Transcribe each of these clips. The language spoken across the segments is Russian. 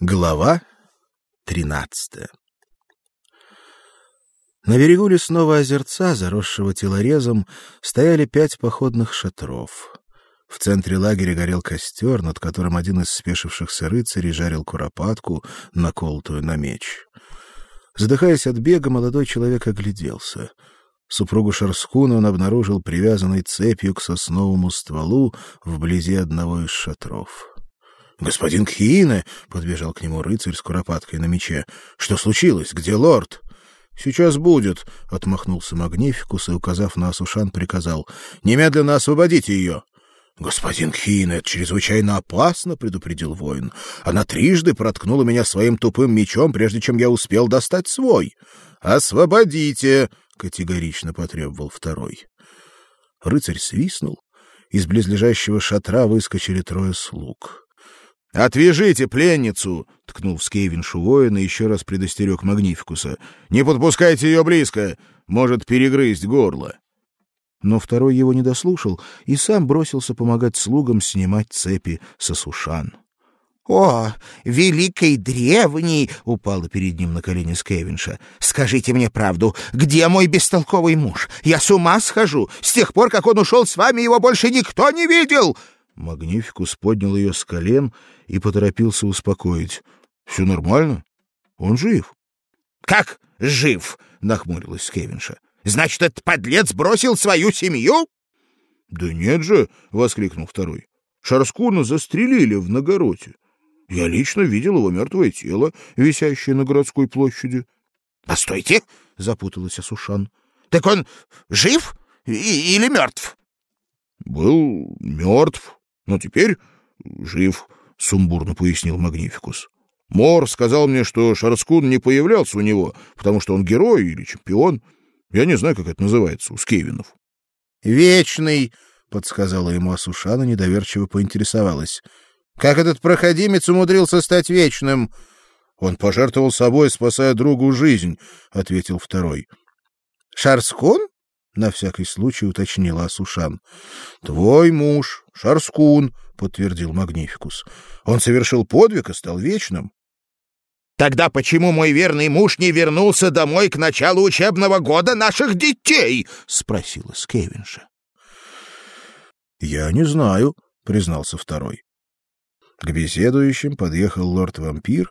Глава тринадцатая На берегу лесного озерца, заросшего телорезом, стояли пять походных шатров. В центре лагеря горел костер, над которым один из спешившихся рыцарей жарил куропатку, наколотую на меч. Задыхаясь от бега, молодой человек огляделся. Супругу Шарскуна он обнаружил привязанной цепью к сосновому стволу вблизи одного из шатров. Господин Кхиине, подбежал к нему рыцарь с куропаткой на мече. Что случилось? Где лорд? Сейчас будет, отмахнулся Магнификус и, указав на Асушан, приказал: немедленно освободите ее. Господин Кхиине, это чрезвычайно опасно, предупредил воин. Она трижды проткнула меня своим тупым мечом, прежде чем я успел достать свой. Освободите, категорично потребовал второй. Рыцарь свистнул, из близлежащего шатра выскочили трое слуг. Отвяжите пленницу, ткнул в Скейвиншу воина еще раз предостерег Магнификуса. Не подпускайте ее близко, может перегрызть горло. Но второй его не дослушал и сам бросился помогать слугам снимать цепи со сушан. «О, великий древний!» — упала перед ним на колени Скевинша. «Скажите мне правду, где мой бестолковый муж? Я с ума схожу! С тех пор, как он ушел с вами, его больше никто не видел!» Магнификус поднял ее с колен и поторопился успокоить. — Все нормально. Он жив. — Как жив? — нахмурилась Скевинша. — Значит, этот подлец бросил свою семью? — Да нет же! — воскликнул второй. — Шарскуна застрелили в Нагороте. Я лично видел его мертвое тело, висящее на городской площади. — Постойте! — запуталась Асушан. — Так он жив или мертв? — Был мертв, но теперь жив, — сумбурно пояснил Магнификус. Мор сказал мне, что Шарскун не появлялся у него, потому что он герой или чемпион. Я не знаю, как это называется у скевинов. — Вечный, — подсказала ему Асушана, недоверчиво поинтересовалась. — Как этот проходимец умудрился стать вечным? — Он пожертвовал собой, спасая другу жизнь, — ответил второй. — Шарскун? На всякий случай уточнила Асушан. Твой муж, Шарскун, подтвердил Магнификус. Он совершил подвиг и стал вечным. Тогда почему мой верный муж не вернулся домой к началу учебного года наших детей? спросила Скевинша. Я не знаю, признался второй. К беседующим подъехал лорд-вампир,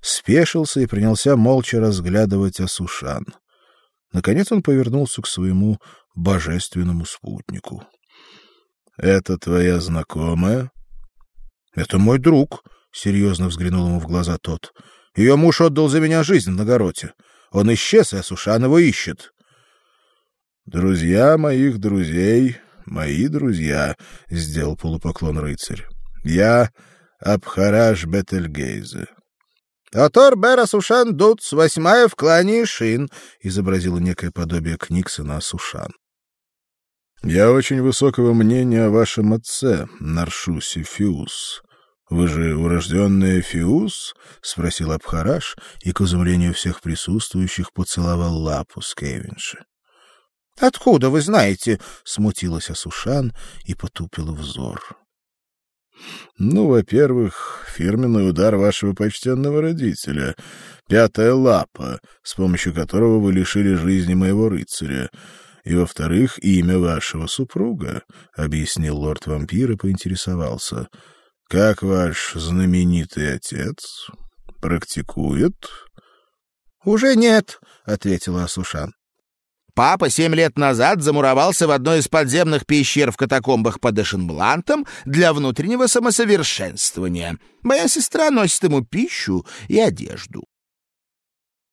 спешился и принялся молча разглядывать Асушан. Наконец он повернулся к своему божественному спутнику. Это твоя знакомая? Это мой друг, серьезно взглянул ему в глаза тот. Ее муж отдал за меня жизнь на гороте. Он исчез, и Асушан его ищет. Друзья моих друзей, мои друзья, сделал полупоклон рыцарь. Я Абхараш Бетельгейзе. «Отор Бера Сушан Дуц, восьмая в клане Шин», — изобразило некое подобие Книксона Сушан. «Я очень высокого мнения о вашем отце, Наршусе Фиус. Вы же урожденный Фиус?» — спросил Абхараш и, к изумлению всех присутствующих, поцеловал лапу Скевинши. «Откуда вы знаете?» — смутилась Асушан и потупила взор. Ну, во-первых, фирменный удар вашего почтенного родителя, пятая лапа, с помощью которого вы лишили жизни моего рыцаря. И, во-вторых, имя вашего супруга, — объяснил лорд-вампир и поинтересовался. — Как ваш знаменитый отец? Практикует? — Уже нет, — ответила Асушан. Папа семь лет назад замуровался в одной из подземных пещер в катакомбах под Эшенблантом для внутреннего самосовершенствования. Моя сестра носит ему пищу и одежду.